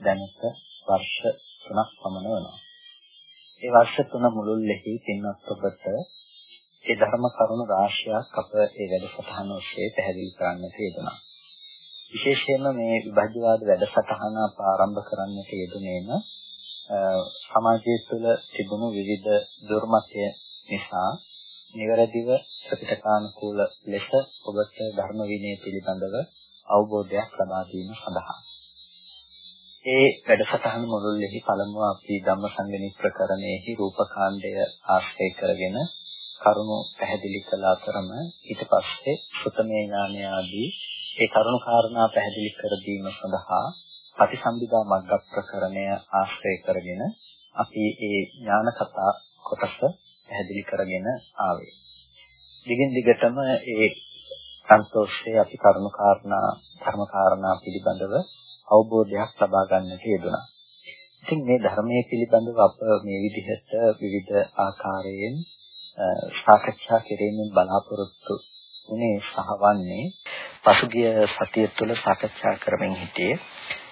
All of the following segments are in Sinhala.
දැනට වර්ෂ 3ක් පමණ වෙනවා. ඒ වර්ෂ 3 මුළුල්ලේහි පින්වත් ඔබට ඒ ධර්ම කරුණු රාශියක් අප ඒ වැඩසටහන ඔස්සේ පැහැදිලි කරන්නට යෙදුණා. විශේෂයෙන්ම මේ විභජ්‍යවාද වැඩසටහන අප ආරම්භ කරන්නට යෙදුනේම සමාජය තුළ තිබුණු විවිධ දුර්මතය නිසා නිවැරදිව ප්‍රතිකානුකූල ලෙස ඔබට ධර්ම විනය පිළිබඳව අවබෝධයක් ලබා ගැනීම සඳහා ඒ වැඩසටහන මුළුල්ලේහි පළමුව අපි ධම්මසංගණි ප්‍රකරණයෙහි රූපකාණ්ඩය ආශ්‍රය කරගෙන කරුණු පැහැදිලි කළ අතරම ඊට පස්සේ සුතමේ ඥානය ආදී ඒ කරුණු කාරණා පැහැදිලි කර දීම සඳහා ප්‍රතිසම්බිදා මග්ග ප්‍රකරණය ආශ්‍රය කරගෙන අපි ඒ ඥාන කතා කොටස පැහැදිලි කරගෙන ආවේ. දිගින් දිගටම ඒ සන්තෝෂයේ අපි කරුණු කාරණා ධර්ම කාරණා පිළිබඳව අවබෝධයක් ලබා ගන්නට යෙදුණා. ඉතින් මේ ධර්මයේ පිළිබඳව අප මේ විදිහට විවිධ ආකාරයෙන් සාකච්ඡා කිරීමෙන් බලාපොරොත්තු වුණේ සහවන්නේ පසුගිය සතිය තුළ සාකච්ඡා කරමින් සිටියේ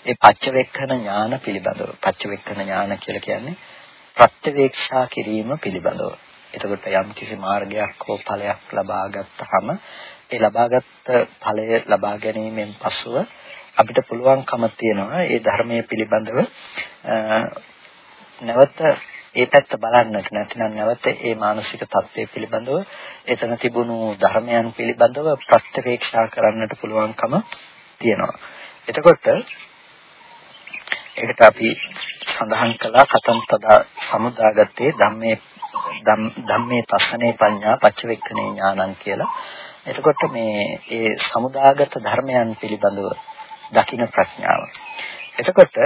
ඒ පච්චවෙක්ඛන ඥාන පිළිබඳව. පච්චවෙක්ඛන ඥාන කියලා කියන්නේ ප්‍රත්‍යවේක්ෂා කිරීම පිළිබඳව. එතකොට යම් කිසි මාර්ගයක් හෝ ඵලයක් ලබා ගත්තාම ඒ ලබාගත් ඵලය ලබා ගැනීමෙන් පසුව අපිට පුළුවන්කම තියෙනවා ඒ ධර්මයේ පිළිබඳව නැවත ඒ පැත්ත බලන්නට නැතිනම් නැවත ඒ මානසික தත්ත්වය පිළිබඳව එතන තිබුණු ධර්මයන් පිළිබඳව ප්‍රත්‍යවේක්ෂා කරන්නට පුළුවන්කම තියෙනවා. එතකොට ඒකට අපි සඳහන් කළා කතම් තදා සමුදාගත්තේ ධම්මේ ධම්මේ පස්සනේ පඤ්ඤා පච්චවෙක්කනේ ඥානං කියලා. එතකොට මේ ඒ සමුදාගත ධර්මයන් පිළිබඳව දකින ප්‍රඥාව. එතකොට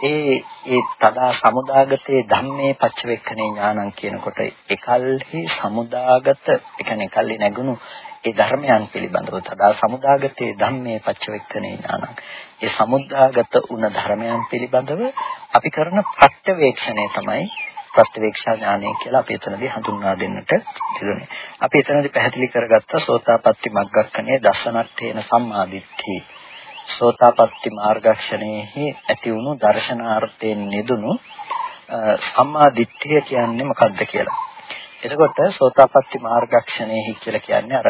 ඒ ඒ තදා සමුදාගතේ ධම්මේ පච්චවෙක්කනේ ඥානං කියනකොට එකල්හි සමුදාගත ඒ කියන්නේ එකල්හි නැගුණු ඒ ධර්මයන් පිළිබඳව තදා සමුදාගතේ ධම්මේ පච්චවෙක්කනේ ඥානං. ඒ සමුදාගත වුණ ධර්මයන් පිළිබඳව අපි කරන ප්‍රත්‍යවේක්ෂණය තමයි ප්‍රත්‍යවේක්ෂා ඥානය කියලා අපි එතනදී හඳුන්වා දෙන්නට ඉදුනේ. අපි එතනදී පැහැදිලි කරගත්ත සෝතාපට්ටි මග්ගක්කනේ දසනට්ඨේන සම්මාදිට්ඨි. සෝතාපට්ටි මාර්ගක්ෂණයෙහි ඇති වුණු දර්ශනාර්ථයෙන් නිදුණු සම්මා දිට්ඨිය කියන්නේ මොකක්ද කියලා. එතකොට සෝතාපට්ටි මාර්ගක්ෂණයෙහි කියලා කියන්නේ අර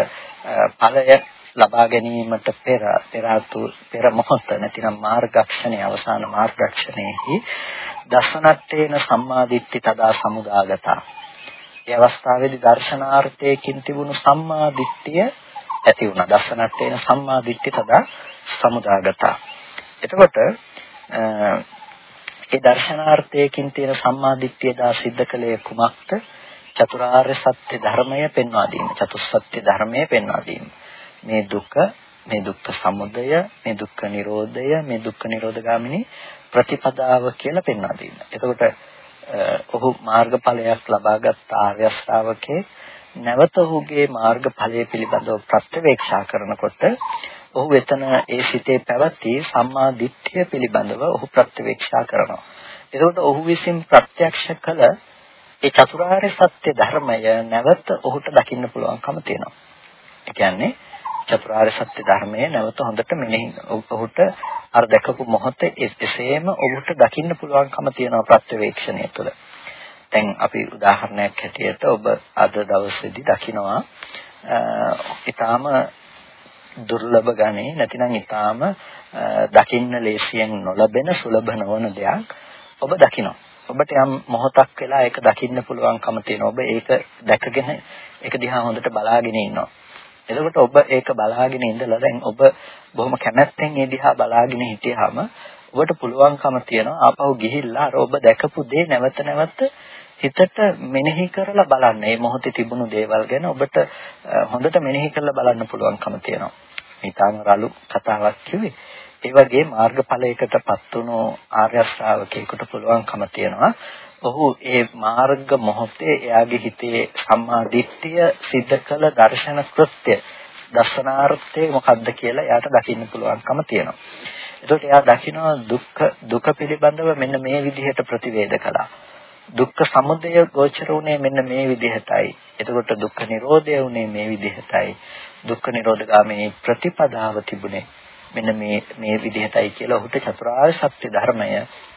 ඵලය ලබා ගැනීමට පෙර පෙරතු පෙර මොහොත නැතිනම් මාර්ගක්ෂණයේ අවසාන මාර්ගක්ෂණයෙහි දසනත්තේන සම්මාදිට්ඨි තදා සමුදාගතා. ඒ අවස්ථාවේදී දර්ශනාර්ථයකින් තිබුණු සම්මාදිට්ඨිය ඇති වුණා. දසනත්තේන සම්මාදිට්ඨි තදා සමුදාගතා. එතකොට ඒ දර්ශනාර්ථයකින් තියෙන සම්මාදිට්ඨිය දා සිද්ධ කළේ කුමක්ද? චතුරාර්ය සත්‍ය ධර්මය පෙන්වා දීම. චතුස්සත්‍ය ධර්මය පෙන්වා දීම. මේ දුක මේ දුක්ඛ සමුදය මේ දුක්ඛ නිරෝධය මේ දුක්ඛ නිරෝධගාමිනී ප්‍රතිපදාව කියලා පෙන්වා දෙන්න. එතකොට ඔහු මාර්ගඵලයක් ලබාගත් ආර්ය ශ්‍රාවකේ නැවත ඔහුගේ මාර්ගඵලය පිළිබඳව ප්‍රත්‍යවේක්ෂා කරනකොට ඔහු එතන ඒ සිතේ පැවති සම්මා දිට්ඨිය පිළිබඳව ඔහු ප්‍රත්‍යවේක්ෂා කරනවා. එතකොට ඔහු විසින් ප්‍රත්‍යක්ෂ කළ ඒ චතුරාර්ය සත්‍ය ධර්මය නැවත ඔහුට දකින්න පුළුවන්කම තියෙනවා. ඒ කියන්නේ චතුරාර්ය සත්‍ය ධර්මය නැවත හොඳට මෙනෙහි ඔහුට අර දැකපු මොහොතේ එසේම ඔහුට දකින්න පුළුවන්කම තියෙනවා ප්‍රත්‍යවේක්ෂණය තුළ. දැන් අපි උදාහරණයක් හැටියට ඔබ අද දවසේදී දකිනවා ඊටාම දුර්ලභ ගණේ නැතිනම් ඊටාම දකින්න ලේසියෙන් නොලබෙන සුලභ නොවන දෙයක් ඔබ දකිනවා. ඔබට යම් මොහොතක් වෙලා ඒක දකින්න පුළුවන්කම තියෙනවා. ඔබ ඒක දැකගෙන ඒක දිහා හොඳට බලාගෙන ඉන්නවා. එතකොට ඔබ ඒක බලාගෙන ඉඳලා දැන් ඔබ බොහොම කැමැත්තෙන් ඒ දිහා බලාගෙන හිටියාම ඔබට පුළුවන්කම තියෙනවා ආපහු ගිහිල්ලා අර ඔබ දැකපු දේ නැවත නැවත හිතට මෙනෙහි කරලා බලන්න. මේ මොහොතේ තිබුණු දේවල් ගැන ඔබට හොඳට මෙනෙහි කරලා බලන්න පුළුවන්කම තියෙනවා. ඊටාම රළු කතාවක් කිව්වේ. ඒ වගේ මාර්ගඵලයකටපත් වුණු ආර්ය ශ්‍රාවකයෙකුට පුළුවන්කම තියෙනවා ඔහු ඒ මාර්ග මොහොතේ එයාගේ හිතේ සම්මා දිට්ඨිය සිද්ධ කළ දර්ශන කෘත්‍ය දර්ශනාර්ථය මොකක්ද කියලා එයාට දකින්න පුළුවන්කම තියෙනවා. එතකොට එයා දකිනවා දුක්ඛ දුක පිළිබඳව මෙන්න මේ විදිහට ප්‍රතිවේද කළා. දුක්ඛ සමුදය ගෝචර උනේ මෙන්න මේ විදිහටයි. එතකොට දුක්ඛ නිරෝධය උනේ මේ විදිහටයි. දුක්ඛ නිරෝධගාමී ප්‍රතිපදාව තිබුණේ මෙන්න මේ මේ විදිහටයි කියලා ඔහුට චතුරාර්ය සත්‍ය ධර්මය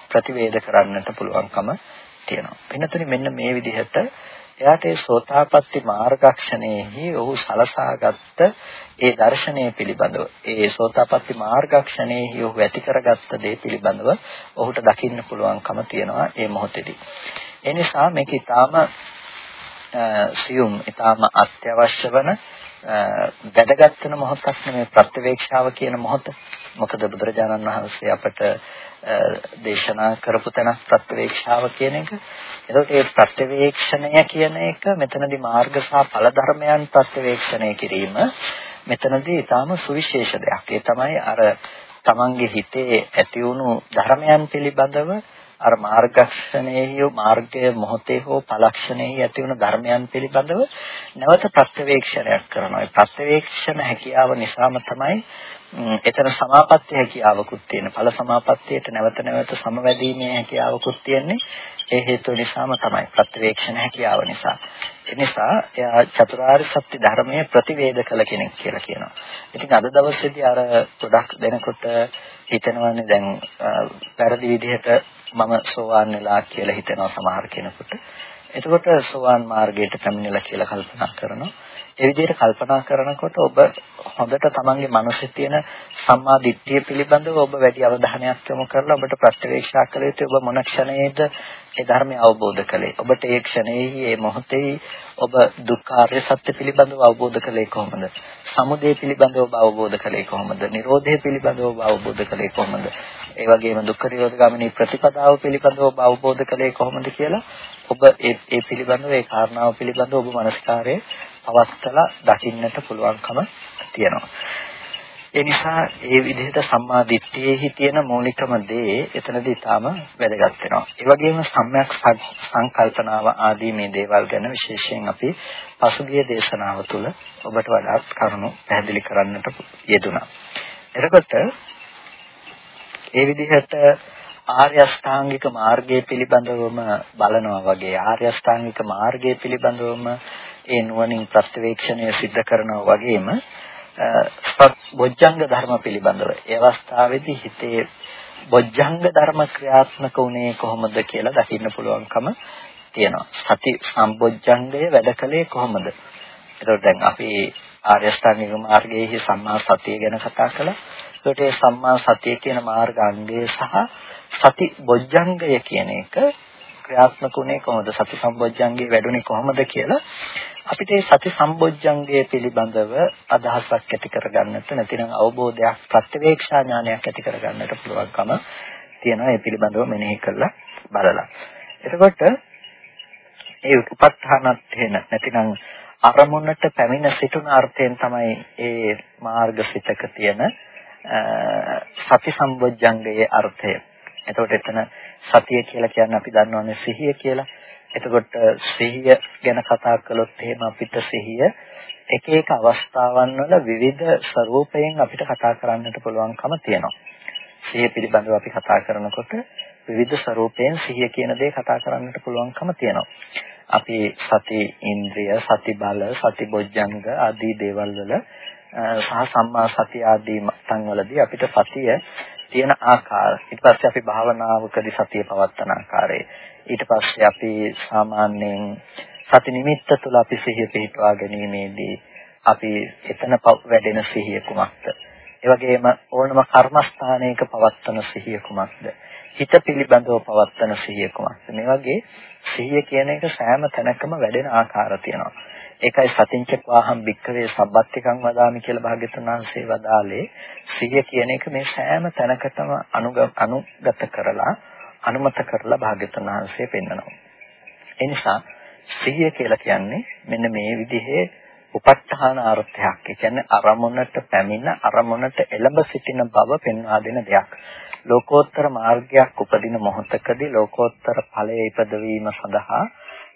ප්‍රතිවේද කරන්නට පුළුවන්කම තියෙනවා. වෙනතුනි මෙන්න මේ විදිහට එයාට ඒ සෝතාපට්ටි මාර්ගක්ෂණයෙහි ඔහු සලසාගත්ත ඒ දර්ශනය පිළිබඳව ඒ සෝතාපට්ටි මාර්ගක්ෂණයෙහි ඔහු ඇති කරගත්ත දේ පිළිබඳව ඔහුට දකින්න පුළුවන්කම තියෙනවා ඒ මොහොතේදී. ඒ නිසා මේක ඊටාම සියුම් ඊටාම අත්‍යවශ්‍ය වන වැදගත් වෙන මොහොතක් නෙමෙයි ප්‍රත්‍යවේක්ෂාව කියන මොහොත. මොකද බුදුරජාණන් වහන්සේ අපට දේශනා කරපු තැන ප්‍රත්‍යවේක්ෂාව කියන එක. එතකොට මේ ප්‍රත්‍යවේක්ෂණය කියන එක මෙතනදී මාර්ග සහ ඵල ධර්මයන් ප්‍රත්‍යවේක්ෂණය කිරීම මෙතනදී ඊටාම සුවිශේෂ දෙයක්. ඒ තමයි අර තමන්ගේ හිතේ ඇති වුණු ධර්මයන් පිළිබඳව අර මාර්ගක්ෂණයෙහි මාර්ගය මොහොතේ හෝ පලක්ෂණයෙහි ඇති වුණ ධර්මයන් පිළිබඳව නැවත ප්‍රත්‍යවේක්ෂණයක් කරනවා. ඒ ප්‍රත්‍යවේක්ෂණ හැකියාව නිසාම තමයි එතන සමාපatti හැකියාවකුත් තියෙන. ඵල සමාපත්තියට නැවත නැවත සමවැදීමේ හැකියාවකුත් තියෙන්නේ. ඒ හේතුව නිසාම තමයි ප්‍රත්‍යවේක්ෂණ හැකියාව නිසා. ඒ නිසා එයා චතුරාර්ය සත්‍ය ධර්මයේ ප්‍රතිවේද කළ කෙනෙක් කියලා කියනවා. ඉතින් අද දවසේදී අර ගොඩක් දෙනකොට හිතනවානේ දැන් වැරදි විදිහට මම සෝවාන් වෙලා කියලා හිතනවා සමහර කෙනෙකුට. එතකොට සෝවාන් මාර්ගයට පැමිණිලා කියලා කල්පනා කරනවා. ඒ විදිහට කල්පනා කරනකොට ඔබ හොඳට තමන්ගේ මනසේ තියෙන සම්මා දිට්ඨිය පිළිබඳව ඔබ වැඩි අවධානයක් යොමු කරලා ඔබට ප්‍රත්‍යවේක්ෂා කළ යුතු ඔබ මොන ක්ෂණයේද ඒ ධර්මය අවබෝධ කළේ? ඔබට ඒ ක්ෂණයේ මේ මොහොතේ ඔබ දුක්ඛාර්ය සත්‍ය පිළිබඳව අවබෝධ කළේ කොහොමද? සමුදය පිළිබඳව ඔබ අවබෝධ කළේ කොහොමද? නිරෝධය පිළිබඳව ඔබ අවබෝධ කළේ කොහොමද? ඒ වගේම දුක්ඛ නිරෝධ ගාමිනී ප්‍රතිපදාව පිළිබඳව ඔබ අවබෝධ කළේ කොහොමද කියලා ඔබ ඒ ඒ පිළිබඳව ඒ කාරණාව පිළිබඳව ඔබ මනස්කාරයේ පවත්තලා දකින්නට පුළුවන්කම තියෙනවා. ඒ නිසා ඒ විදිහට සම්මා දිට්ඨියේහි තියෙන මූලිකම දේ එතනදී තාම වැදගත් වෙනවා. ඒ වගේම සම්‍යක් සංකල්පනාව ආදී මේ දේවල් ගැන විශේෂයෙන් අපි පසුගිය දේශනාව තුළ ඔබට වඩාත් කරුණු පැහැදිලි කරන්නට යෙදුණා. එතකොට ඒ විදිහට ආර්ය අෂ්ටාංගික මාර්ගය පිළිබඳවම බලනවා වගේ ආර්ය අෂ්ටාංගික මාර්ගය පිළිබඳවම ඒ නුවණින් ප්‍රත්‍යවේක්ෂණය සිද්ධ කරනවා වගේම බොජ්ජංග ධර්ම පිළිබඳව ඒ අවස්ථාවේදී හිතේ බොජ්ජංග ධර්ම ක්‍රියාත්මක වුණේ කොහොමද කියලා දකින්න පුළුවන්කම තියෙනවා. සති සම්බොජ්ජංගය වැඩ කළේ කොහොමද? ඒතකොට දැන් අපි ආර්ය අෂ්ටාංගික මාර්ගයේ සම්මා සතිය ගැන කතා කළා. ඒකට මේ සම්මා සතිය කියන මාර්ගාංගය සහ සති බොජ්ජංගය කියන එක ක්‍රියාත්මක වුණේ කොහොමද? සති සම්බොජ්ජංගේ වැඩුණේ කොහොමද කියලා අපිට මේ සති සම්බොජ්ජංගය පිළිබඳව අදහසක් ඇති කරගන්නට නැතිනම් අවබෝධයක් ප්‍රත්‍යවේක්ෂා ඥානයක් ඇති කරගන්නට පුළුවන්කම තියෙනවා ඒ පිළිබඳව මෙනෙහි කරලා බලලා. එතකොට ඒ උපත්ථානත් වෙන නැතිනම් අරමුණට පැමිණ සිටුන අර්ථයෙන් තමයි ඒ මාර්ගසිතක තියෙන සති සම්බොජ්ජංගයේ අර්ථය. එතකොට එතන සතිය කියලා කියන්නේ අපි දන්නවනේ සිහිය කියලා. එතකොට සිහිය ගැන කතා කළොත් එහෙම අපිට සිහිය එක එක අවස්ථාවන් වල විවිධ ස්වરૂපයෙන් අපිට කතා කරන්නට පුළුවන්කම තියෙනවා. සිහිය පිළිබඳව අපි කතා කරනකොට විවිධ ස්වરૂපයෙන් සිහිය කියන දේ කතා කරන්නට පුළුවන්කම තියෙනවා. අපි සති ඉන්ද්‍රිය, සති බල, සති බොජ්ජංග ආදී දේවල් වල සහ සම්මා සතිය ආදී තන්වලදී අපිට සතිය තියෙන ආකාර. ඊට පස්සේ අපි භාවනාවකදී සතිය පවත්වන ආකාරය. ඊට පස්සේ අපි සාමාන්‍යයෙන් සති නිමිත්ත තුළ අපි සිහිය පිහිටවා ගැනීමේදී අපි එතන වැඩෙන සිහිය කුමක්ද? ඒ වගේම ඕනම කර්මස්ථානයක පවත්වන සිහිය කුමක්ද? හිත පිළිබඳව පවත්වන සිහිය කුමක්ද? මේ වගේ සිහිය කියන එක සෑම තැනකම වැඩෙන ආකාර තියෙනවා. ඒකයි සතිංච වාහම් වික්කවේ සබ්බත්තිකං වදාමි කියලා භාග්‍යතුන් වහන්සේ වදාලේ සිහිය කියන එක මේ සෑම තැනකටම අනුගත කරලා අනුමත කරලා භාග්‍යතුන් වහන්සේ පෙන්නනවා. ඒ නිසා සිහිය කියලා කියන්නේ මෙන්න මේ විදිහේ උපත්හාන අර්ථයක්. ඒ කියන්නේ අරමුණට පැමිණ අරමුණට එළඹ සිටින බව පෙන්වා දෙන දෙයක්. ලෝකෝත්තර මාර්ගයක් උපදින මොහොතකදී ලෝකෝත්තර ඵලයේ ඉපදවීම සඳහා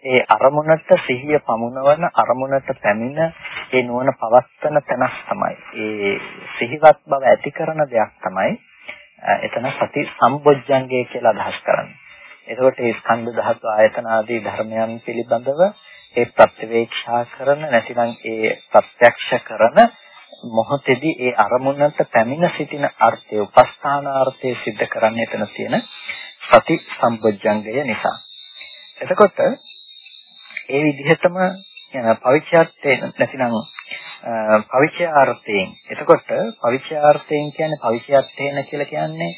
ඒ අරමුණට සිහිය පමුණවන අරමුණට පැමිණ ඒ නුවණ පවස්තන තැනක් තමයි. ඒ සිහිවත් බව ඇති කරන දෙයක් තමයි එතන සති සම්බොජ්ජංගය කියලා අදහස් කරන්නේ. එතකොට මේ ස්කන්ධ ධාතු ආයතන ආදී ධර්මයන් පිළිබඳව ඒ ප්‍රත්‍යවේක්ෂා කරන නැතිනම් ඒ ප්‍රත්‍යක්ෂ කරන මොහොතේදී ඒ අරමුණට පැමිණ සිටින අර්ථය උපස්ථානාර්ථය සිද්ධ කරන්න එතන තියෙන සති සම්බොජ්ජංගය නිසා. එතකොට ඒ විදිහටම පවිච්‍යාර්ථයෙන් නැතිනම් පවිච්‍යාර්ථයෙන් එතකොට පවිච්‍යාර්ථයෙන් කියන්නේ පවිච්‍යාර්ථේන කියලා කියන්නේ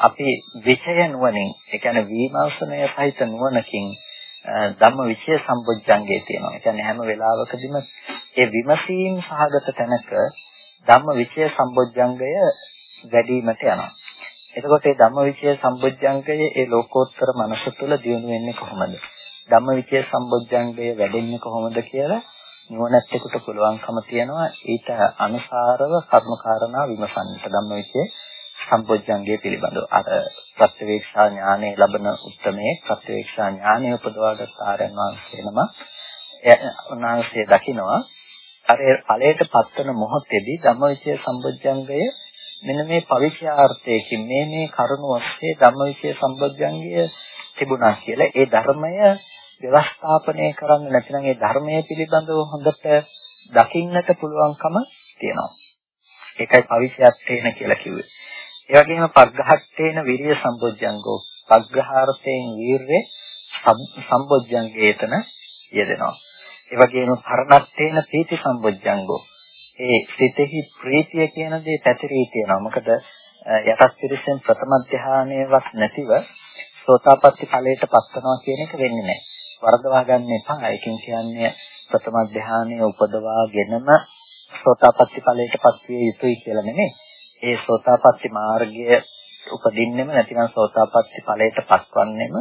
අපි විචය නුවණින් ඒ කියන්නේ විමර්ශනය සහිත නුවණකින් ධම්ම විචය සම්බොජ්ජංගේ තියෙනවා. ඒ කියන්නේ හැම වෙලාවකදීම ඒ විමසීම් සහගත තැනක ධම්ම විචය සම්බොජ්ජංගය වැඩිවීමට යනවා. එතකොට මේ ධම්ම විචය සම්බොජ්ජංගයේ ඒ ලෝකෝත්තර මනස තුළ දියුණු වෙන්නේ කොහොමද? ධම්මවිචය සම්බොජ්ජංගය වැඩෙන්නේ කොහොමද කියලා නුවණැත්තෙකුට පුළුවන්කම තියනවා ඊට අනුසාරව කර්මකාරණා විමසන්නට ධම්මවිචය සම්බොජ්ජංගය පිළිබඳව. අර ප්‍රත්‍යවේක්ෂා ඥානය ලබන උත්මයේ ප්‍රත්‍යවේක්ෂා ඥානය උපදවාගත් ආරයන් වහන්සේනම උන්වහන්සේ දකිනවා අර ඵලයට පත්වන මොහොතේදී ධම්මවිචය සම්බොජ්ජංගය මෙන්න මේ පවිෂයාර්ථයකින් මේ මේ කරුණ ඔස්සේ ධම්මවිචය සම්බොජ්ජංගය තිබුණා කියලා ඒ ධර්මය ව්‍යවස්ථාපනය කරන්න නැතිනම් ඒ ධර්මයේ පිළිබඳව හොඳට දකින්නට පුළුවන්කම තියෙනවා. ඒකයි පවිෂයත්තේන කියලා කිව්වේ. ඒ වගේම පග්ඝහත්තේන විරිය සම්බොජ්ජංගෝ පග්ඝාර්ථයෙන් වීරය සම්බොජ්ජංගේතන යෙදෙනවා. ඒ වගේම පරණත්තේන පීති සම්බොජ්ජංගෝ ඒ සිතෙහි ප්‍රීතිය කියන දේ පැතිරී තියෙනවා. මොකද යටත් පිරිසෙන් ප්‍රථම ධානයේවත් නැතිව සෝතාපට්ටි ඵලයට පත්වනවා කියන එක වෙන්නේ නැහැ. වරදවා ගන්න එපා. ඒකෙන් කියන්නේ ප්‍රථම ධානයේ උපදවාගෙනම සෝතාපට්ටි ඵලයට පත්විය යුතුයි කියලා නෙමෙයි. ඒ සෝතාපට්ටි මාර්ගය උපදින්නෙම නැතිනම් සෝතාපට්ටි ඵලයට පත්වන්නෙම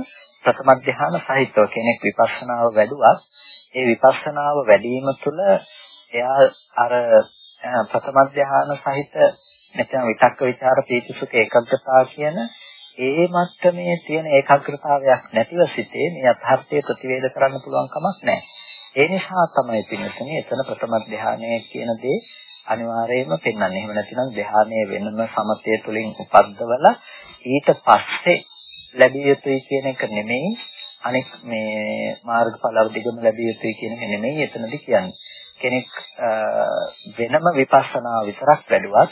ප්‍රථම ධාන සහිතව කෙනෙක් විපස්සනාව වැඩුවත් ඒ විපස්සනාව වැඩිම තුළ එයා අර ප්‍රථම ධාන සහිත නැත්නම් විතක්ක ਵਿਚාර පීතිසුඛ ඒකග්ගතා කියන ඒ මට්ටමේ තියෙන ඒකාග්‍රතාවයක් නැතිව සිටේ මේ අත්‍යර්ථය ප්‍රතිවේද කරන්න පුළුවන් කමක් නැහැ. ඒ නිසා තමයි පින්නතුනේ එතන ප්‍රථම ධානය කියන දේ අනිවාර්යයෙන්ම පෙන්වන්නේ. එහෙම නැතිනම් ධානයේ වෙනම සමතය තුළින් උපද්දවලා ඊට පස්සේ ලැබිය යුතුයි කියන එක නෙමෙයි අනෙක් මේ මාර්ගඵල දිගම ලැබිය යුතුයි කියන එක නෙමෙයි එතනදී කියන්නේ. කෙනෙක් වෙනම විපස්සනා විතරක් වැඩුවත්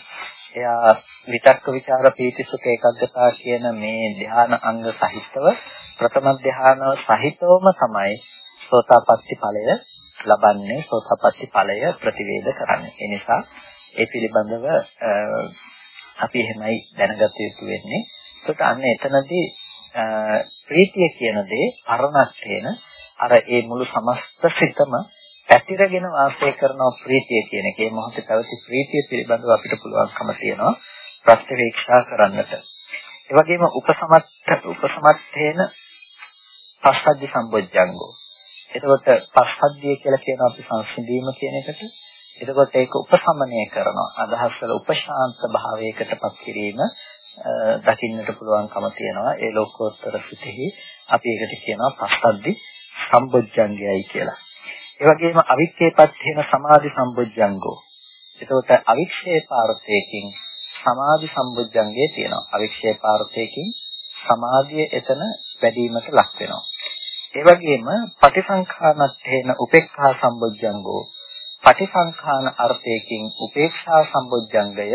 එයා විතක්ක ਵਿਚාර පීතිසුඛ ඒකග්ගතා කියන මේ ධ්‍යාන අංග සහිතව ප්‍රථම ධ්‍යාන සහිතවම තමයි සෝතාපට්ටි ඵලය ලබන්නේ සෝතාපට්ටි ඵලය ප්‍රතිවේද කරන්නේ. ඒ නිසා ඒ පිළිබඳව අපි එහෙමයි දැනගත යුතු වෙන්නේ. ඒකට අන්න එතනදී ප්‍රීතිය කියන දේ අරණක් අර ඒ මුළු සමස්ත සිතම පැතිරගෙන වාසය කරන ප්‍රීතිය කියන එකේ මොහොතේ පැවති ප්‍රීතිය පිළිබඳව අපිට පුළුවන්කම තියෙනවා ප්‍රත්‍යවේක්ෂා කරන්නට. ඒ වගේම උපසමත්ත උපසමත්තේන පස්සද්ධි සම්බොජ්ජංගෝ. එතකොට පස්සද්ධිය කියලා කියන අපි සංසිඳීම කියන එකට. එතකොට ඒක උපසමනය කරනවා. අදහස් වල උපශාන්ත භාවයකටපත් කිරීම දකින්නට පුළුවන්කම තියෙනවා. ඒ ලෝකෝත්තර සිතෙහි අපි ඒකට කියනවා පස්සද්ධි සම්බොජ්ජංගයයි කියලා. ඒ වගේම අවික්ෂේපත්තේන සමාධි සම්බොජ්ජංගෝ. එතකොට අවික්ෂේපාර්ථයකින් සමාධි සම්බොජ්ජංගයේ තියෙනවා. අවික්ෂේපාර්ථයකින් සමාධිය එතන වැඩිවීමට ලක් වෙනවා. ඒ වගේම පටිසංඛානත්තේන උපේක්ඛා සම්බොජ්ජංගෝ. පටිසංඛාන අර්ථයකින් උපේක්ෂා සම්බොජ්ජංගය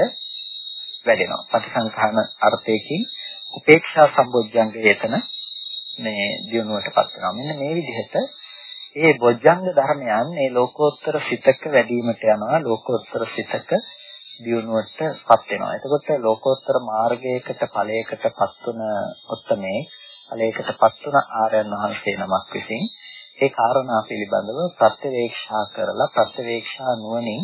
වැඩෙනවා. පටිසංඛාන අර්ථයකින් උපේක්ෂා සම්බොජ්ජංගය එතන මේ දියුණුවටපත් වෙනවා. මෙන්න මේ විදිහට ඒ බොජ්ජංග ධර්මයන් මේ ලෝකෝත්තර සිතක වැඩිවීමට යනවා ලෝකෝත්තර සිතක දියුණුවටපත් වෙනවා. එතකොට ලෝකෝත්තර මාර්ගයකට ඵලයකටපත් වන ඔත්තමේ ඵලයකටපත් වන ආර්යයන් වහන්සේ නමක් විසින් ඒ කාරණා පිළිබඳව ප්‍රත්‍යවේක්ෂා කරලා ප්‍රත්‍යවේක්ෂා නුවණින්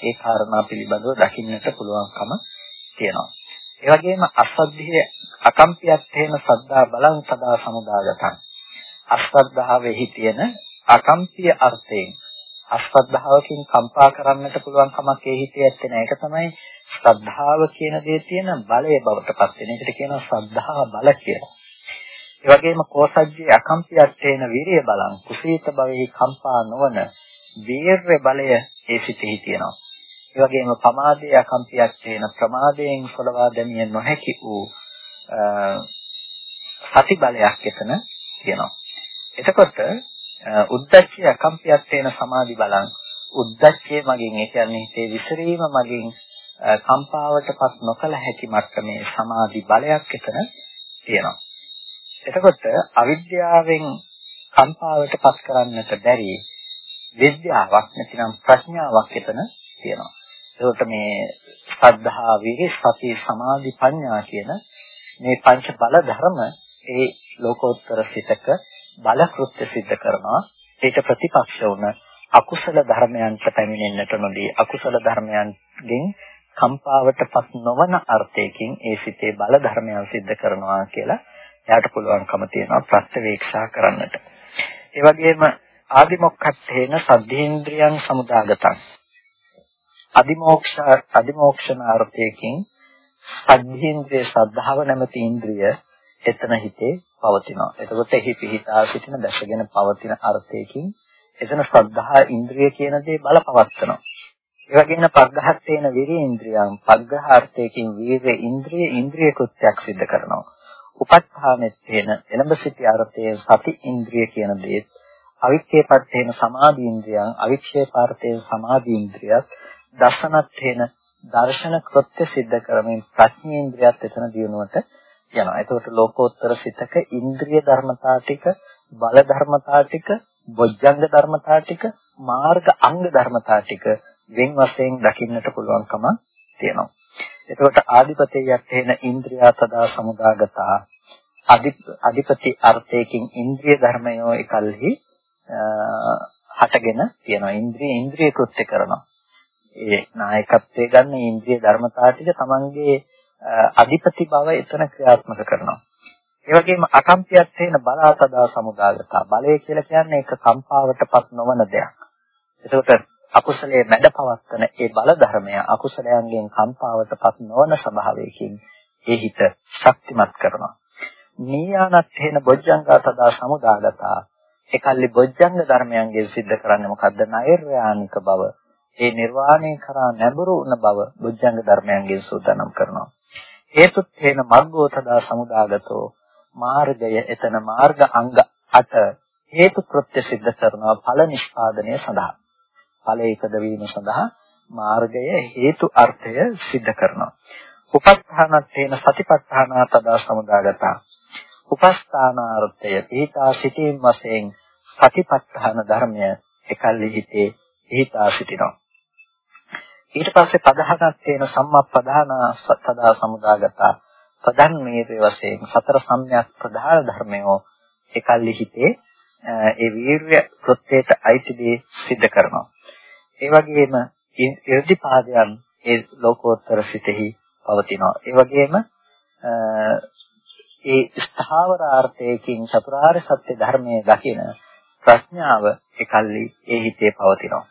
ඒ කාරණා පිළිබඳව දකින්නට පුළුවන්කම තියෙනවා. ඒ වගේම අසද්ධිය අකම්පියත් හේන සද්දා බලං සදා සමුදාගතං අස්සද්ධාවෙහි තියෙන අකම්පිය අර්ථයෙන් අශ්‍රද්ධාවකින් කම්පා කරන්නට පුළුවන් කමක් ඒ හිතේ ඇත්තේ නැහැ. ඒක තමයි ශ්‍රද්ධාව කියන දේ තියෙන බලය බවට පත් වෙන. ඒකට කියනවා ශ්‍රද්ධා බල කියලා. ඒ වගේම කෝසජ්ජේ අකම්පියක් තේන විරිය බලං කුසීත භවෙහි කම්පා නොවන වීර්ය බලය ඒ සිතෙහි තියෙනවා. ඒ වගේම පමාදයේ අකම්පියක් තේන ප්‍රමාදයෙන් සලවා දැමිය නොහැකි වූ සති බලයක් එතන තියෙනවා. එතකොට උද්දච්චය අකම්පියක් තේන සමාධි බලං උද්දච්චය මගින් ඒ කියන්නේ හිතේ විසිරීම මගින් කම්පාවටපත් නොකල හැකි මට්ටමේ සමාධි බලයක් එතන තියෙනවා. එතකොට අවිද්‍යාවෙන් කම්පාවටපත් කරන්නට බැරි විද්‍යාවක් නැතිනම් ප්‍රඥාවක් එතන තියෙනවා. ඒකට මේ ශ්‍රද්ධා, විරි, සති, සමාධි, ප්‍රඥා කියන මේ පංච බල ධර්ම ඒ ලෝකෝත්තර සිතක බල කෘත්‍ය සිද්ධ කරනවා ඊට ප්‍රතිපක්ෂ වුණ අකුසල ධර්මයන්ට පැමිණෙන්නට නොදී අකුසල ධර්මයන්ගෙන් කම්පාවටපත් නොවන අර්ථයකින් ඒ සිතේ බල ධර්මයන් සිද්ධ කරනවා කියලා එයාට පුළුවන්කම තියෙනවා ප්‍රත්‍යවේක්ෂා කරන්නට. ඒ වගේම ආදිමොක්ඛත්තේන සද්ධේන්ද්‍රියන් සමුදාගතං අදිමෝක්ෂ අදිමෝක්ෂණ අර්ථයකින් සද්ධේන්ද්‍රිය සද්ධාව නැමැති ඉන්ද්‍රිය එතන හිතේ පවතිනවා. එතකොට එහි පිහිටා සිටින දැසගෙන පවතින අර්ථයකින් එතන ශ්‍රද්ධා ඉන්ද්‍රිය කියන දේ බලපවත්නවා. ඒ වගේම පග්ඝහත් තේන විරේ ඉන්ද්‍රියම් පග්ඝහාර්ථයකින් වීරේ ඉන්ද්‍රිය ඉන්ද්‍රිය කෘත්‍යයක් සිද්ධ කරනවා. උපත්ථානෙත් තේන එළඹ සිටි අර්ථයේ සති ඉන්ද්‍රිය කියන දේත් අවික්ෂේපත්තේන සමාධි ඉන්ද්‍රියං අවික්ෂේපාර්ථේන සමාධි ඉන්ද්‍රියත් දසනත්තේන දර්ශන කෘත්‍ය සිද්ධ කරමින් ප්‍රඥේන්ද්‍රියත් එතන දියුණුවට යනවා. එතකොට ලෝකෝත්තර සිතක ඉන්ද්‍රිය ධර්මතා ටික, බල ධර්මතා ටික, බොජ්ජංග ධර්මතා ටික, මාර්ග අංග ධර්මතා ටික වෙන් වශයෙන් දකින්නට පුළුවන්කම තියෙනවා. එතකොට ආධිපතියක් වෙන ඉන්ද්‍රියා සදා සමුදාගතා අධිපති අර්ථයකින් ඉන්ද්‍රිය ධර්මයෝ එකල්හි හටගෙන තියෙනවා. ඉන්ද්‍රිය ඉන්ද්‍රිය කෘත්‍ය කරනවා. ඒ නායකත්වයේ ගන්න ඉන්ද්‍රිය ධර්මතා ටික තමන්ගේ අධිපති බව එතන ක්‍රියාත්මක කරනවා. ඒ වගේම අකම්පියක් තේන බලාසදා සමුදාගතා. බලය කියලා කියන්නේ ඒක කම්පාවටපත් නොවන දෙයක්. එතකොට අකුසලයේ මැඩ පවත්තන ඒ බල ධර්මය අකුසලයන්ගෙන් කම්පාවටපත් නොවන ස්වභාවයකින් ඒ හිත ශක්තිමත් කරනවා. නීයානත් හේන බොජ්ජංගා සදා සමුදාගතා. ඒකල්ලි බොජ්ජංග ධර්මයන්ගෙන් සිද්ධ කරන්නේ මොකද්ද? නෛර්යානික බව. ඒ නිර්වාණය කරා නැඹුරු වුණ බව බොජ්ජංග ධර්මයන්ගෙන් සූදානම් කරනවා. හේතුත්‍රේන මග්ගෝ තදා සමුදාගතෝ මාර්ගය එතන මාර්ග අංග 8 හේතු ප්‍රත්‍ය සිද්ධ කරනවා ඵල නිෂ්පාදනය සඳහා. ඵලයකද වීම සඳහා මාර්ගය හේතු අර්ථය සිද්ධ කරනවා. උපස්ථානත්තේන සතිපට්ඨානා තදා සමුදාගතා. උපස්ථානාර්ථය පිහිටා සිටීම වශයෙන් සතිපට්ඨාන ධර්මය එකල්ලි හිතේ පිහිටා සිටිනවා. ඊට පස්සේ පදහනක් තේන සම්මප්පදාන සතදා සමුදාගතා. ප්‍රධාන නීති වශයෙන් සතර සම්‍යක් ප්‍රධාන ධර්මයෝ එකල්ලි හිතේ ඒ වීර්ය කෘත්‍යයට අයිති දේ සිද්ධ කරනවා. ඒ වගේම irdipaadයන් ඒ ලෝකෝත්තර සිතෙහි පවතිනවා. ඒ වගේම ඒ ස්ථාවර අර්ථයකින් චතුරාර්ය සත්‍ය ධර්මයේ දකින ප්‍රඥාව එකල්ලි ඒ හිතේ පවතිනවා.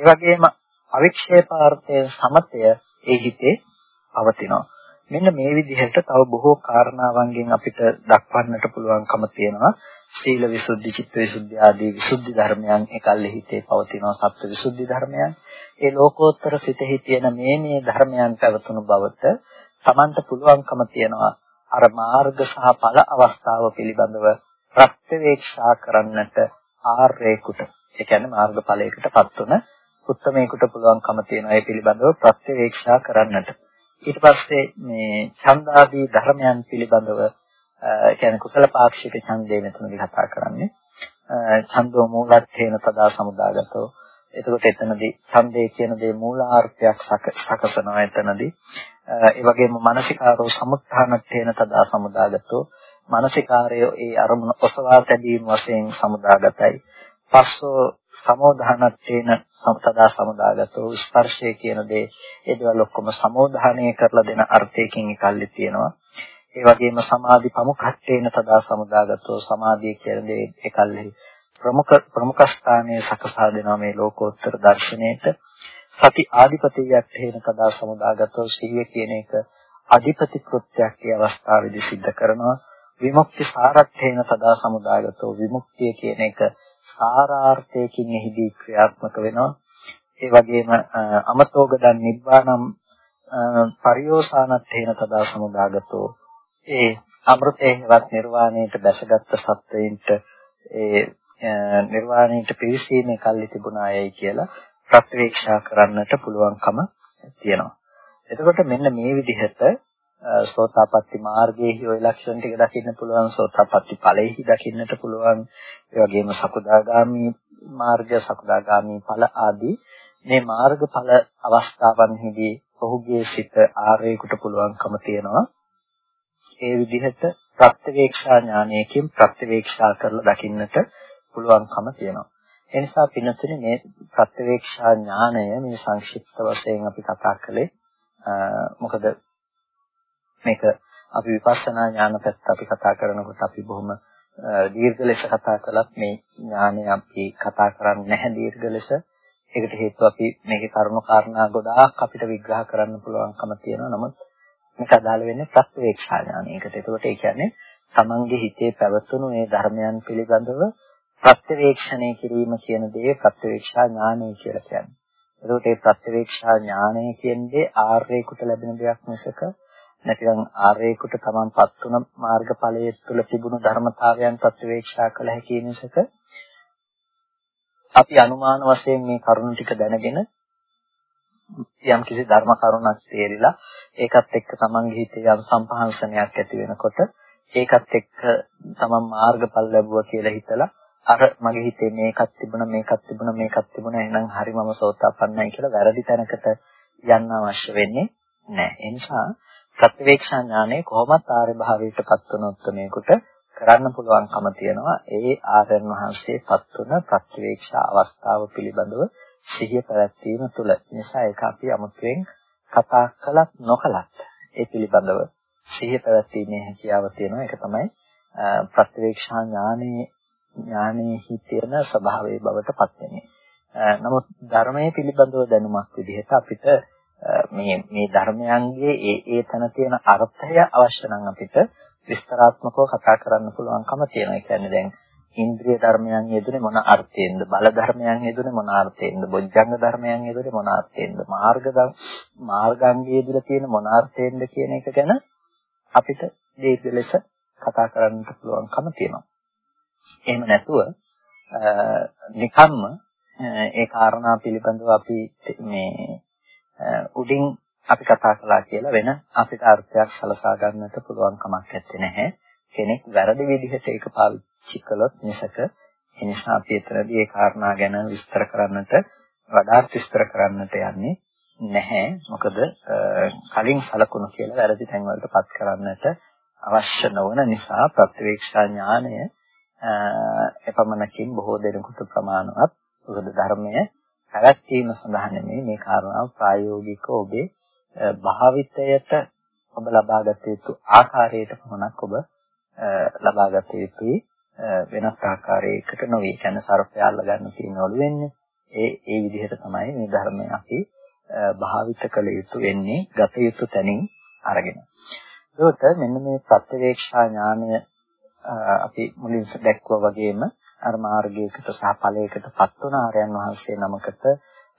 ඒ වගේම අවික්ෂේපාර්ථයේ සමතය ඒ හිතේ පවතිනවා. මෙන්න මේ විදිහට තව බොහෝ කාරණාවන්ගෙන් අපිට දක්වන්නට පුළුවන්කම තියෙනවා. සීල විසුද්ධි, චිත්ත විසුද්ධි ආදී විසුද්ධි ධර්මයන් එකල්හි හිතේ පවතිනවා සත්‍ය විසුද්ධි ධර්මයන්. ඒ ලෝකෝත්තර සිතෙහි තියෙන මේ මේ ධර්මයන් පැවතුණු බවට Tamanට පුළුවන්කම තියෙනවා අර මාර්ග සහ ඵල අවස්ථාව පිළිබඳව ප්‍රත්‍යවේක්ෂා කරන්නට ආර්යේකුට. ඒ කියන්නේ මාර්ග ඵලයකටපත් වුණ උත්තමේකට පුළුවන්කම තියෙනවා ඒ පිළිබඳව ප්‍රත්‍යවේක්ෂා කරන්නට. ඊට පස්සේ මේ ඡන්දාදී ධර්මයන් පිළිබඳව කියන්නේ කුසල පාක්ෂික ඡන්දේ මෙතනදී කතා කරන්නේ. ඡන්தோ මූලත්ථේන තදා සමුදාගතෝ. එතකොට එතනදී ඡන්දේ කියන දේ මූලාර්ථයක් සකසනවා එතනදී. ඒ වගේම මානසිකාරෝ සමුත්ථානත්ථේන තදා සමුදාගතෝ. මානසිකාරය ඒ අරමුණ ඔසවා තැබීම වශයෙන් සමුදාගතයි. පස්සෝ සමෝධානත්ථේන සම්තදා සමුදාගතෝ ස්පර්ශය කියන දේ ඒ දේවල් ඔක්කොම සමෝධානය කරලා දෙන අර්ථයකින් එකල්ලි තියෙනවා. ඒ වගේම සමාධි ප්‍රමුඛත්වේන සදා සමුදාගතෝ සමාධිය කියන දේ එකල්හි ප්‍රමුඛ ප්‍රමුඛ ස්ථානයේ සකසා දෙනවා මේ ලෝකෝත්තර දර්ශනයේට සති ආධිපතියක් හේන කදා සමුදාගතව සිහිය කියන එක අධිපති කෘත්‍යයක් ඒ අවස්ථාවේදී සිද්ධ කරනවා විමුක්ති සාරත්ථේන සදා සමුදාගතෝ විමුක්තිය කියන එක සාරාර්ථයකින් එහිදී ක්‍රියාත්මක වෙනවා ඒ වගේම අමතෝගදන් නිබ්බානම් පරියෝසానත්ථේන සදා සමුදාගතෝ ඒ අමෘතේවත් නිර්වාණයට බැසගත් සත්වයින්ට ඒ නිර්වාණයට පිවිසීමේ කල්ලි තිබුණායයි කියලා ප්‍රත්‍යක්ෂා කරන්නට පුළුවන්කම තියෙනවා. එතකොට මෙන්න මේ විදිහට සෝතාපට්ටි මාර්ගයේ ওই ලක්ෂණ ටික දකින්න පුළුවන් සෝතාපට්ටි ඵලෙහි දකින්නට පුළුවන් ඒ වගේම සකුදාගාමි මාර්ග සකුදාගාමි ඵල ආදී මේ මාර්ගඵල අවස්ථාවන්හිදී ඔහුගේ සිත ආරේකට පුළුවන්කම තියෙනවා ඒ විදිහට ප්‍රත්‍යවේක්ෂා ඥානයකින් ප්‍රත්‍යවේක්ෂා කරලා දකින්නට පුළුවන්කම තියෙනවා. ඒ නිසා පින්නතුනේ මේ ප්‍රත්‍යවේක්ෂා ඥානය මේ සංක්ෂිප්ත වශයෙන් අපි කතා කළේ මොකද මේක අපි විපස්සනා ඥාන පැත්ත අපි කතා කරනකොට අපි බොහොම දීර්ඝ ලෙස කතා කළත් මේ ඥානය අපි කතා කරන්නේ නැහැ දීර්ඝ ලෙස. ඒකට හේතුව අපි මේකේ කරුණු කාරණා ගොඩාක් අපිට විග්‍රහ කරන්න පුළුවන්කම තියෙනවා. නමුත් මේක අදාළ වෙන්නේ ප්‍රත්‍යවේක්ෂා ඥානයකට. ඒකට ඒ කියන්නේ තමන්ගේ හිතේ පැවතුණු මේ ධර්මයන් පිළිබඳව ප්‍රත්‍යවේක්ෂණය කිරීම කියන දේ ප්‍රත්‍යවේක්ෂා ඥානය කියලා කියන්නේ. ඒකට මේ ප්‍රත්‍යවේක්ෂා ඥානය කියන්නේ ආර්යේකට ලැබෙන දෙයක් මිසක නැතිනම් ආර්යේකට තමන්පත් වුණ මාර්ගඵලයේ තුල තිබුණු ධර්මතාවයන් ප්‍රත්‍යවේක්ෂා කළ හැකි මිසක අපි අනුමාන වශයෙන් මේ කරුණු ටික දැනගෙන යම් කිසි ධර්ම කරුණක් තේරිලා ඒකත් එක්ක තමන්ගේ හිතේ යම් සම්පහන්සනයක් ඇති වෙනකොට ඒකත් එක්ක තමන් මාර්ගඵල ලැබුවා කියලා හිතලා අර මගේ හිතේ මේකක් තිබුණා මේකක් තිබුණා මේකක් තිබුණා එහෙනම් හරි මම සෝතාපන්නයි කියලා වැරදි තැනකට යන්න අවශ්‍ය වෙන්නේ නැහැ. ඒ නිසා ප්‍රත්‍යවේක්ෂා ඥානය කොහොමත් ආර්ය භාවයටපත් වුණොත් මේකට කරන්න පුළුවන්කම තියෙනවා. ඒ ආර්යයන් වහන්සේපත් වුණ ප්‍රත්‍යවේක්ෂා අවස්ථාව පිළිබඳව සිහිය පැවැත්වීම තුළ. නිසා ඒක අපි අමුතුවෙන් කතා කළත් නොකළත් ඒ පිළිබඳව සිහිය පැවැත්වීමේ හැකියාව තියෙනවා. ඒක තමයි ප්‍රත්‍යවේක්ෂා ඥානයේ ඥානයේ තියෙන ස්වභාවයේ බවට පත් වෙන්නේ. නමුත් ධර්මයේ පිළිබඳව දැනුමක් විදිහට අපිට මේ මේ ධර්මයන්ගේ ඒ ඒ තන තියෙන අර්ථය අවශ්‍ය නම් අපිට විස්තරාත්මකව කතා කරන්න පුළුවන්කම තියෙනවා. ඒ කියන්නේ දැන් ඉන්ද්‍රිය ධර්මයන් යෙදුනේ මොන අර්ථයෙන්ද බල ධර්මයන් යෙදුනේ මොන අර්ථයෙන්ද බොජ්ජංග ධර්මයන් යෙදුනේ මොන අර්ථයෙන්ද මාර්ග මාර්ගාංගයේ යෙදලා තියෙන මොන අර්ථයෙන්ද කියන එක ගැන අපිට දීර්ඝ ලෙස කතා කරන්නට පුළුවන්කම තියෙනවා. එහෙම නැතුව නිකම්ම ඒ කාරණා පිළිබඳව අපි මේ උඩින් අපි කතා කළා කියලා වෙන අපිට අර්ථයක් සලසා ගන්නට පුළුවන් කමක් නැත්තේ කෙනෙක් වැරදි විදිහට ඒක පාවිච්චි පාවිච්චි කළොත් මිසක එනිසා අපි එතරම්දී ඒ කාරණා ගැන විස්තර කරන්නට වඩාත් විස්තර කරන්නට යන්නේ නැහැ. මොකද කලින් සලකුණු කියලා වැරදි තැන් වලටපත් කරන්නට අවශ්‍ය නොවන නිසා ප්‍රත්‍යවේක්ෂා ඥානය එපමණකින් බොහෝ දෙනෙකුට ප්‍රමාණවත් මොකද ධර්මයේ පැවැත්වීම සඳහා නෙමෙයි මේ කාරණාව ප්‍රායෝගිකව ඔබේ භාවිතයට ඔබ ලබාගත යුතු ආකාරයට පමණක් ඔබ ලබාගත යුතුයි වෙනස් ආකාරයකට නොවේ. කියන්නේ සර්පය අල්ල ගන්න තියෙන ඔළුවෙන්නේ. ඒ ඒ විදිහට තමයි මේ ධර්මය අපි භාවිත කළ යුතු වෙන්නේ ගත යුතු තැනින් අරගෙන. ඒකට මෙන්න මේ ප්‍රත්‍යවේක්ෂා ඥානය අපි මුලින් දැක්වුවා වගේම අර මාර්ගයකට සහ ඵලයකටපත් වුණ ආර්යයන් වහන්සේ නමකට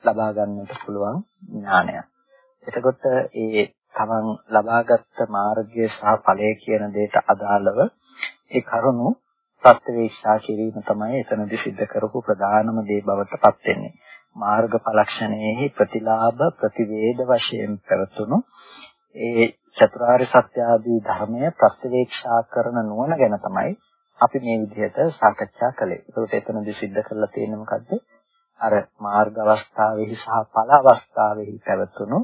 ලබා ගන්නට පුළුවන් ඥානයක්. එතකොට ඒ තමන් ලබාගත් මාර්ගය සහ ඵලය කියන දෙයට අදාළව ඒ කරුණු ප්‍රත්‍යවේක්ෂා කිරීම තමයි එතනදී සිද්ධ කරපු ප්‍රධානම දේ බවට පත් වෙන්නේ. මාර්ගඵලක්ෂණයෙහි ප්‍රතිලාභ ප්‍රතිවේද වශයෙන් පැවතුණු ඒ චතුරාර්ය සත්‍ය ආදී ධර්මය ප්‍රත්‍යවේක්ෂා කරන නුවණ ගැන තමයි අපි මේ විදිහට සාකච්ඡා කළේ. ඒකට එතනදී සිද්ධ කරලා තියෙන්නේ මොකද්ද? අර මාර්ග අවස්ථාවෙහි සහ ඵල අවස්ථාවෙහි පැවතුණු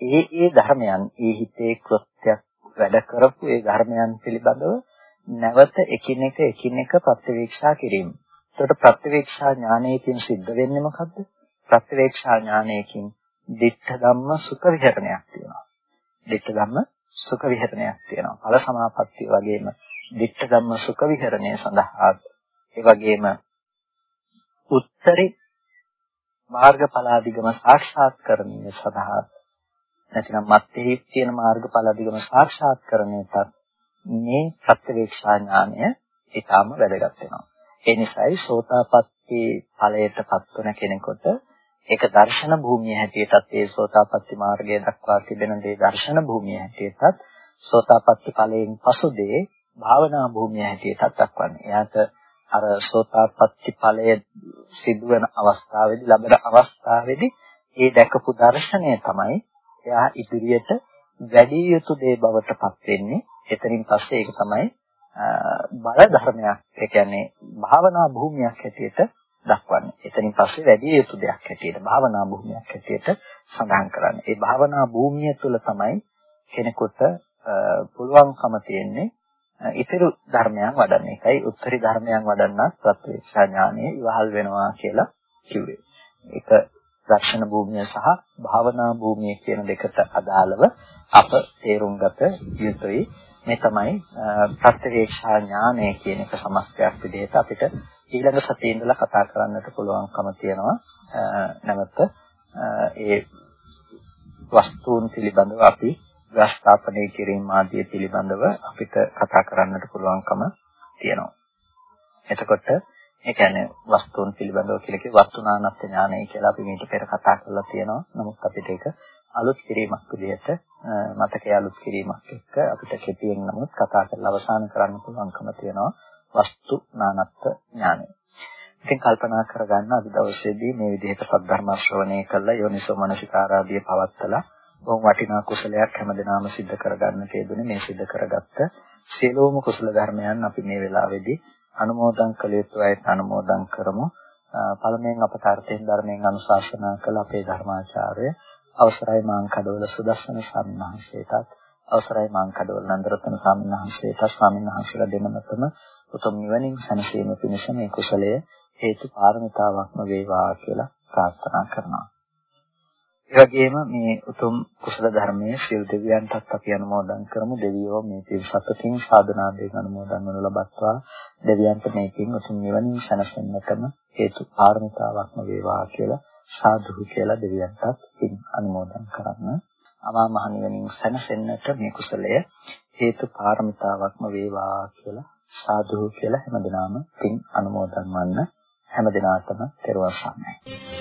ඒ ඒ ධර්මයන් ඒ හිතේ කෘත්‍යයක් වැඩ කරපු ඒ ධර්මයන් පිළිබඳව නැවත එකිනෙක එකිනෙක ප්‍රත්‍යවේක්ෂා කිරීම. එතකොට ප්‍රත්‍යවේක්ෂා ඥානයෙන් සිද්ධ වෙන්නේ මොකද්ද? ප්‍රත්‍යවේක්ෂා ඥානයකින් ditta ධම්ම සුඛ විහරණයක් තියෙනවා. ditta ධම්ම සුඛ විහරණයක් තියෙනවා. ඵල සමාපත්තිය වගේම ditta ධම්ම සුඛ විහරණය සඳහා ඒ වගේම උත්තරේ මාර්ගඵලාදිගම සාක්ෂාත් කරගන්න සඳහා නැතිනම් මත්ෙහි තියෙන මාර්ගඵලාදිගම සාක්ෂාත් කරන්නටත් මේ ප්‍රත්‍යවේක්ෂා ඥානය ඊටාම වැදගත් වෙනවා. ඒ නිසායි සෝතාපට්ටි ඵලයට පත්වන කෙනෙකුට ඒක දර්ශන භූමිය හැටියටත් ඒ සෝතාපට්ටි මාර්ගය දක්වා තිබෙන දේ දර්ශන භූමිය හැටියටත් සෝතාපට්ටි ඵලයෙන් පසු දේ භාවනා භූමිය හැටියටත් දක්වන්නේ. එයාට අර සෝතාපට්ටි ඵලය සිදුවන අවස්ථාවේදී ලැබෙන අවස්ථාවේදී ඒ දැකපු දර්ශනය තමයි එයා ඉදිරියට වැඩි යුතු දේ බවට පත් වෙන්නේ. එතනින් පස්සේ ඒක තමයි බල ධර්මයක්. ඒ කියන්නේ භාවනා භූමියක් හැටියට දක්වන්නේ. එතනින් පස්සේ වැඩි යුතු දෙයක් හැටියට භාවනා භූමියක් හැටියට සඳහන් කරන්නේ. ඒ භාවනා භූමිය තුළ තමයි කෙනෙකුට පුළුවන්කම තියෙන්නේ ඉතිරි ධර්මයන් වඩන්න. ඒකයි උත්තරී ධර්මයන් වඩන්නත් ප්‍රත්‍යක්ෂ ඥානය ඉවහල් වෙනවා කියලා කිව්වේ. ඒක දර්ශන භූමිය සහ භාවනා භූමිය කියන දෙකට අදාළව අප තේරුම් ගත යුතුයි. මේ තමයි ප්‍රත්‍යක්ෂ ඥානය කියන එක සමස්තයක් විදිහට අපිට ඊළඟ සතියේ ඉඳලා කතා කරන්නට පුළුවන්කම තියෙනවා. නැවත ඒ වස්තුන් පිළිබඳව අපි ව්‍යස්ථාපනය කිරීම ආදී පිළිබඳව අපිට කතා කරන්නට පුළුවන්කම තියෙනවා. එතකොට ඒ කියන්නේ වස්තුන් පිළිබඳව කියලා කිව්ව වස්තුනානත් ඥානය කියලා අපි මීට පෙර කතා කරලා තියෙනවා. නමුත් අපිට ඒක අලුත් කිරීමක් විදිහට මතකයේ අලුත් කිරීමක් එක්ක අපිට කෙටියෙන් නමුත් කතා කරලා අවසන් කරන්න පුළුවන්කම තියෙනවා වස්තුනානත් ඥානය. ඉතින් කල්පනා කරගන්න අද දවසේදී මේ විදිහට සද්ධර්ම ශ්‍රවණය කළා යෝනිසෝ මනසිකාරාදී පවත්තලා බොහොම වටිනා කුසලයක් හැමදෙනාම සිද්ධ කරගන්න තියෙන්නේ මේ සිද්ධ කරගත්ත සියලුම කුසල ධර්මයන් අපි මේ වෙලාවේදී අනුමෝදන් කළ යුතු අයට අනුමෝදන් කරමු. පළමුවෙන් අපට අර්ථයෙන් ධර්මයෙන් අනුශාසනා කළ අපේ ධර්මාචාර්ය අවසරයි මාං කඩවල සුදස්සන ස්වාමීන් වහන්සේටත් අවසරයි මාං කඩවල නන්දරත්න ස්වාමීන් වහන්සේටත් ස්වාමීන් වහන්සේලා දෙනමතම උතුම් නිවනින් සැනසීම පිණිස මේ කුසලය හේතු පාරමිතාවක්ම වේවා කියලා ප්‍රාර්ථනා කරනවා. ඒ වගේම මේ උතුම් කුසල ධර්මයේ සියලු දෙවියන්ටත් අපි අනුමෝදන් කරමු. දෙවියෝ මේ පින් සතුටින් සාධනාවෙන් අනුමෝදන් වනු ලබත්වා. දෙවියන්ට මේ පින් උතුම් නිවනින් සැනසෙන්නටම හේතු කාරණතාවක්ම වේවා කියලා සාදු කියලා දෙවියන්ටත් පින් අනුමෝදන් කරන්න. අමා මහ නිවනින් සැනසෙන්නට මේ කුසලය හේතු පාරමිතාවක්ම වේවා කියලා සාදු කියලා හැමදෙනාම පින් අනුමෝදන් වන්න හැමදෙනාටම තෙරුවන් සරණයි